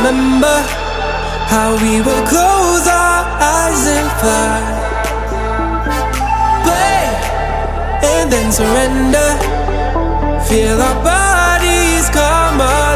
remember how we will close our eyes and fly. Play and then surrender. Feel our bodies come up.